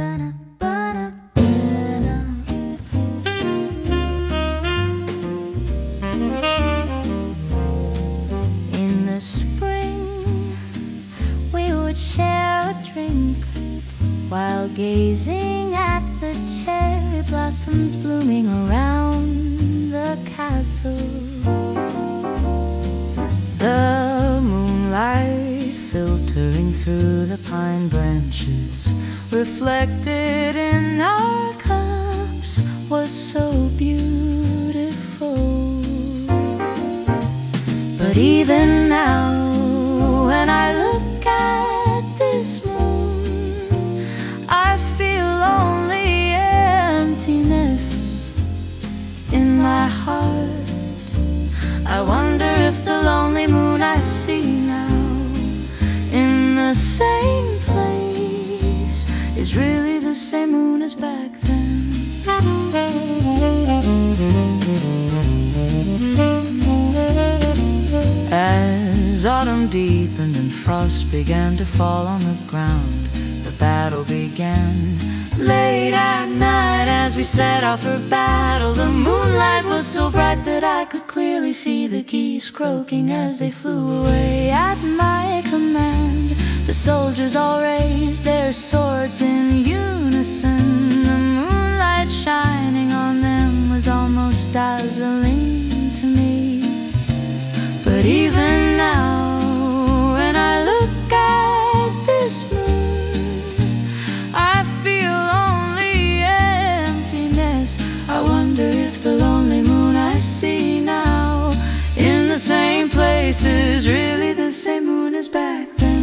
In the spring, we would share a drink while gazing at the cherry blossoms blooming around the castle. The moonlight filtering through the pine branches reflected in our cups, was so beautiful. But even now, when I look at this moon, I feel only emptiness in my heart. I wonder if the lonely moon I see now in the same back then. As autumn deepened and frost began to fall on the ground, the battle began. Late at night, as we set out for battle, the moonlight was so bright that I could clearly see the geese croaking as they flew away at my command. The soldiers all raised their swords in unison. To me. But even now, when I look at this moon, I feel only emptiness. I wonder if the lonely moon I see now in the same place is really the same moon as back then.